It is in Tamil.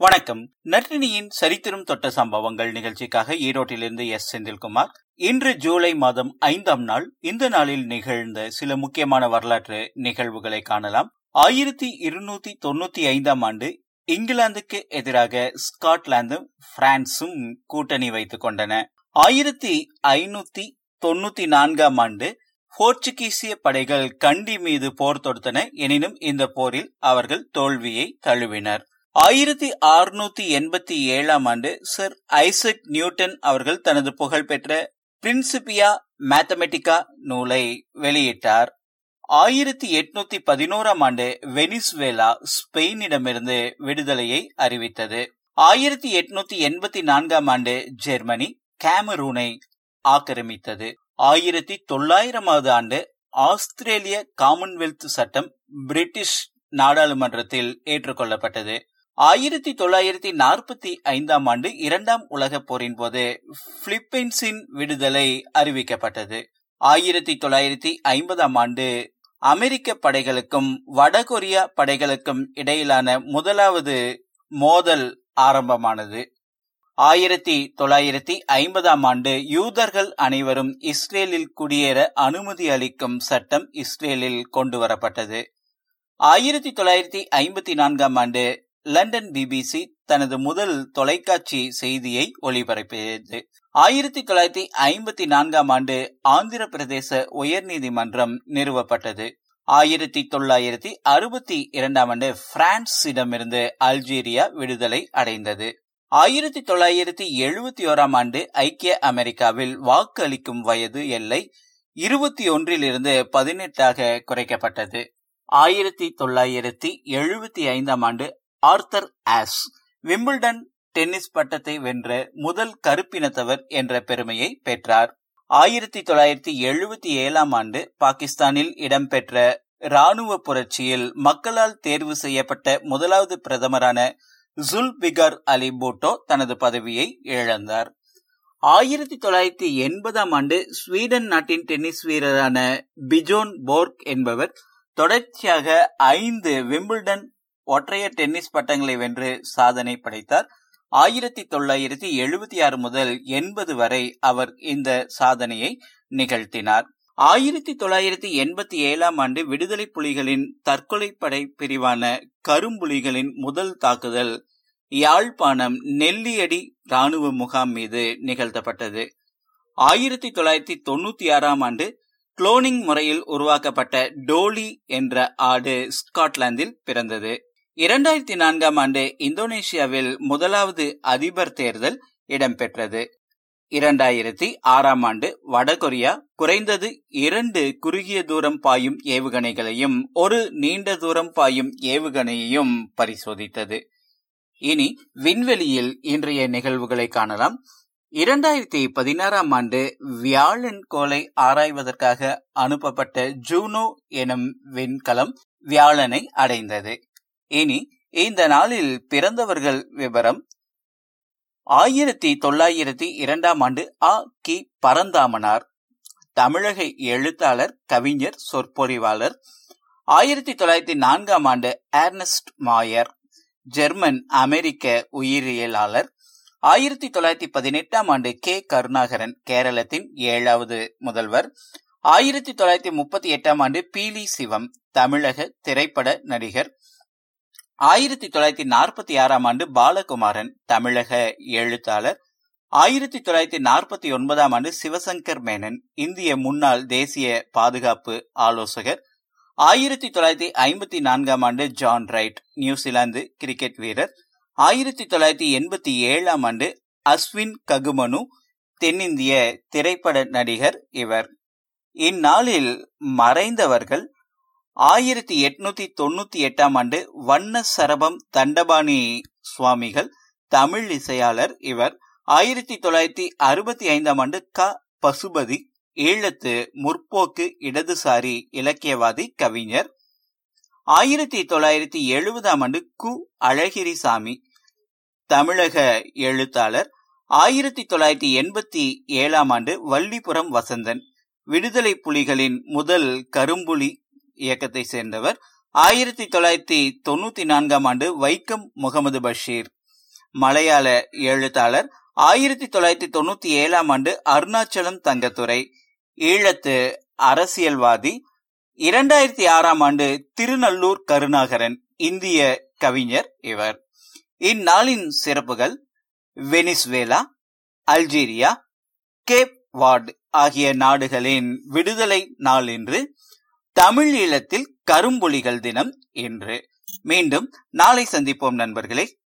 வணக்கம். நற்றினியின் சரித்திரம் தொட்ட சம்பவங்கள் நிகழ்ச்சிக்காக ஈரோட்டிலிருந்து எஸ். செந்தில்குமார். இன்று ஜூலை மாதம் ஐந்தாம் நாள் இந்த நாளில் நிகழ்ந்த சில முக்கியமான வரலாற்று நிகழ்வுகளை காணலாம். ஆயிரத்தி இருநூத்தி தொண்ணூத்தி ஐந்தாம் ஆண்டு இங்கிலாந்துக்கு எதிராக ஸ்காட்லாந்தும் பிரான்சும் கூட்டணி வைத்துக் கொண்டன. ஆயிரத்தி ஐநூத்தி தொண்ணூத்தி நான்காம் ஆண்டு போர்ச்சுகீசிய படைகள் கண்டி மீது போர் தொடுத்தன. எனினும் இந்த போரில் அவர்கள் தோல்வியை தழுவினர். ஆயிரத்தி அறுநூத்தி எண்பத்தி ஏழாம் ஆண்டு சர் ஐசக் நியூட்டன் அவர்கள் தனது புகழ்பெற்ற பிரின்சிபியா மேத்தமெட்டிகா நூலை வெளியிட்டார். ஆயிரத்தி எட்நூத்தி பதினோராம் ஆண்டு வெனிஸ்வேலா ஸ்பெயினிடமிருந்து விடுதலையை அறிவித்தது. ஆயிரத்தி எட்நூத்தி எண்பத்தி நான்காம் ஆண்டு ஜெர்மனி கேமரூனை ஆக்கிரமித்தது. ஆயிரத்தி தொள்ளாயிரமாவது ஆண்டு ஆஸ்திரேலிய காமன்வெல்த் சட்டம் பிரிட்டிஷ் நாடாளுமன்றத்தில் ஏற்றுக்கொள்ளப்பட்டது. ஆயிரத்தி தொள்ளாயிரத்தி நாற்பத்தி ஐந்தாம் ஆண்டு இரண்டாம் உலக போரின் போது பிலிப்பைன்ஸின் விடுதலை அறிவிக்கப்பட்டது. ஆயிரத்தி தொள்ளாயிரத்தி ஐம்பதாம் ஆண்டு அமெரிக்க படைகளுக்கும் வடகொரியா படைகளுக்கும் இடையிலான முதலாவது மோதல் ஆரம்பமானது. ஆயிரத்தி தொள்ளாயிரத்தி ஐம்பதாம் ஆண்டு யூதர்கள் அனைவரும் இஸ்ரேலில் குடியேற அனுமதி அளிக்கும் சட்டம் இஸ்ரேலில் கொண்டு வரப்பட்டது ஆயிரத்தி தொள்ளாயிரத்தி ஐம்பத்தி நான்காம் ஆண்டு லண்டன் பிபிசி தனது முதல் தொலைக்காட்சி செய்தியை ஒளிபரப்பியது. ஆயிரத்தி தொள்ளாயிரத்தி ஐம்பத்தி நான்காம் ஆண்டு ஆந்திர பிரதேச உயர்நீதிமன்றம் நிறுவப்பட்டது. ஆயிரத்தி தொள்ளாயிரத்தி அறுபத்தி இரண்டாம் ஆண்டு பிரான்சிடமிருந்து அல்ஜீரியா விடுதலை அடைந்தது. ஆயிரத்தி தொள்ளாயிரத்தி எழுபத்தி ஓராம் ஆண்டு ஐக்கிய அமெரிக்காவில் வாக்கு அளிக்கும் வயது எல்லை இருபத்தி ஒன்றிலிருந்து பதினெட்டாக குறைக்கப்பட்டது. ஆயிரத்தி தொள்ளாயிரத்தி எழுபத்தி ஐந்தாம் ஆண்டு ஆர்த்தர் ஆஸ் விம்பிள்டன் டென்னிஸ் பட்டத்தை வென்ற முதல் கருப்பினத்தவர் என்ற பெருமையை பெற்றார். ஆயிரத்தி தொள்ளாயிரத்தி எழுபத்தி ஏழாம் ஆண்டு பாகிஸ்தானில் இடம்பெற்ற ராணுவ புரட்சியில் மக்களால் தேர்வு செய்யப்பட்ட முதலாவது பிரதமரான ஜுல்பிகர் அலி பூட்டோ தனது பதவியை இழந்தார். ஆயிரத்தி தொள்ளாயிரத்தி எண்பதாம் ஆண்டு ஸ்வீடன் நாட்டின் டென்னிஸ் வீரரான பிஜோன் போர்க் என்பவர் தொடர்ச்சியாக ஐந்து விம்பிள்டன் ஒற்றையர் டென்னிஸ் பட்டங்களை வென்று சாதனை படைத்தார். ஆயிரத்தி தொள்ளாயிரத்தி எழுபத்தி ஆறு முதல் எண்பது வரை அவர் இந்த சாதனையை நிகழ்த்தினார். ஆயிரத்தி தொள்ளாயிரத்தி எண்பத்தி ஏழாம் ஆண்டு விடுதலை புலிகளின் தற்கொலை படை பிரிவான கரும்புலிகளின் முதல் தாக்குதல் யாழ்ப்பாணம் நெல்லியடி ராணுவ முகாம் மீது நிகழ்த்தப்பட்டது. ஆயிரத்தி தொள்ளாயிரத்தி தொண்ணூத்தி ஆறாம் ஆண்டு குளோனிங் முறையில் உருவாக்கப்பட்ட டோலி என்ற ஆடு ஸ்காட்லாந்தில் பிறந்தது. இரண்டாயிரத்தி நான்காம் ஆண்டு இந்தோனேஷியாவில் முதலாவது அதிபர் தேர்தல் இடம்பெற்றது. இரண்டாயிரத்தி ஆறாம் ஆண்டு வடகொரியா குறைந்தது இரண்டு குறுகிய தூரம் பாயும் ஏவுகணைகளையும் ஒரு நீண்ட தூரம் பாயும் ஏவுகணையையும் பரிசோதித்தது. இனி விண்வெளியில் இன்றைய நிகழ்வுகளை காணலாம். இரண்டாயிரத்தி பதினாறாம் ஆண்டு வியாழன் கோளை ஆராய்வதற்காக அனுப்பப்பட்ட ஜூனோ எனும் விண்கலம் வியாழனை அடைந்தது. இனி இந்த நாளில் பிறந்தவர்கள் விவரம். ஆயிரத்தி தொள்ளாயிரத்தி இரண்டாம் ஆண்டு ஆ கி. பரந்தாமனார் தமிழக எழுத்தாளர் கவிஞர் சொற்பொழிவாளர் ஆயிரத்தி தொள்ளாயிரத்தி நான்காம் ஆண்டு ஏர்னஸ்ட் மாயர் ஜெர்மன் அமெரிக்க உயிரியலாளர். ஆயிரத்தி தொள்ளாயிரத்தி பதினெட்டாம் ஆண்டு கே. கருணாகரன் கேரளத்தின் ஏழாவது முதல்வர். ஆயிரத்தி தொள்ளாயிரத்தி முப்பத்தி எட்டாம் ஆண்டு பீலி சிவம் தமிழக திரைப்பட நடிகர். ஆயிரத்தி தொள்ளாயிரத்தி நாற்பத்தி ஆறாம் ஆண்டு பாலகுமாரன் தமிழக எழுத்தாளர். ஆயிரத்தி தொள்ளாயிரத்தி நாற்பத்தி ஒன்பதாம் ஆண்டு சிவசங்கர் மேனன் இந்திய முன்னாள் தேசிய பாதுகாப்பு ஆலோசகர். ஆயிரத்தி தொள்ளாயிரத்தி ஐம்பத்தி நான்காம் ஆண்டு ஜான் ரைட் நியூசிலாந்து கிரிக்கெட் வீரர். ஆயிரத்தி தொள்ளாயிரத்தி எண்பத்தி ஏழாம் ஆண்டு அஸ்வின் ககுமனு தென்னிந்திய திரைப்பட நடிகர் இவர். இந்நாளில் மறைந்தவர்கள் ஆயிரத்தி எட்நூத்தி தொண்ணூத்தி எட்டாம் ஆண்டு வண்ண சரபம் தண்டபாணி சுவாமிகள் தமிழ் இசையாளர் இவர். ஆயிரத்தி தொள்ளாயிரத்தி அறுபத்தி ஐந்தாம் ஆண்டு க. பசுபதி ஈழத்து முற்போக்கு இடதுசாரி இலக்கியவாதி கவிஞர். ஆயிரத்தி தொள்ளாயிரத்தி எழுபதாம் ஆண்டு கு. அழகிரிசாமி தமிழக எழுத்தாளர். ஆயிரத்தி தொள்ளாயிரத்தி எண்பத்தி ஏழாம் ஆண்டு வள்ளிபுரம் வசந்தன் விடுதலை புலிகளின் முதல் கரும்புலி இயக்கத்தை சேர்ந்தவர். ஆயிரத்தி தொள்ளாயிரத்தி தொண்ணூத்தி நான்காம் ஆண்டு வைக்கம் முகமது பஷீர். மலையாள எழுத்தாளர். ஆயிரத்தி தொள்ளாயிரத்தி தொண்ணூத்தி ஏழாம் ஆண்டு அருணாச்சலம் தங்கத்துறை. ஈழத்து அரசியல்வாதி. இரண்டாயிரத்தி ஆறாம் ஆண்டு திருநல்லூர் கருணாகரன் இந்திய கவிஞர் இவர். இந்நாளின் சிறப்புகள் வெனிஸ்வேலா அல்ஜீரியா கேப் வார்டு ஆகிய நாடுகளின் விடுதலை நாள் என்று தமிழ் ஈழத்தில் கரும்புலிகள் தினம் என்று மீண்டும் நாளை சந்திப்போம் நண்பர்களே.